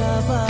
sabar